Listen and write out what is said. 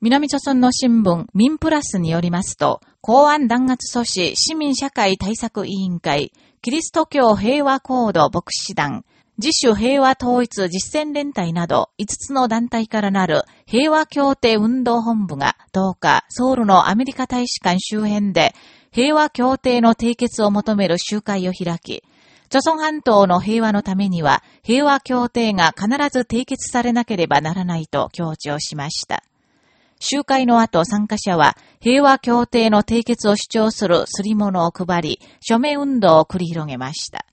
南朝村の新聞、民プラスによりますと、公安弾圧阻止市民社会対策委員会、キリスト教平和コード牧師団、自主平和統一実践連帯など5つの団体からなる平和協定運動本部が10日、ソウルのアメリカ大使館周辺で平和協定の締結を求める集会を開き、朝鮮半島の平和のためには平和協定が必ず締結されなければならないと強調しました。集会の後参加者は平和協定の締結を主張するすり物を配り、署名運動を繰り広げました。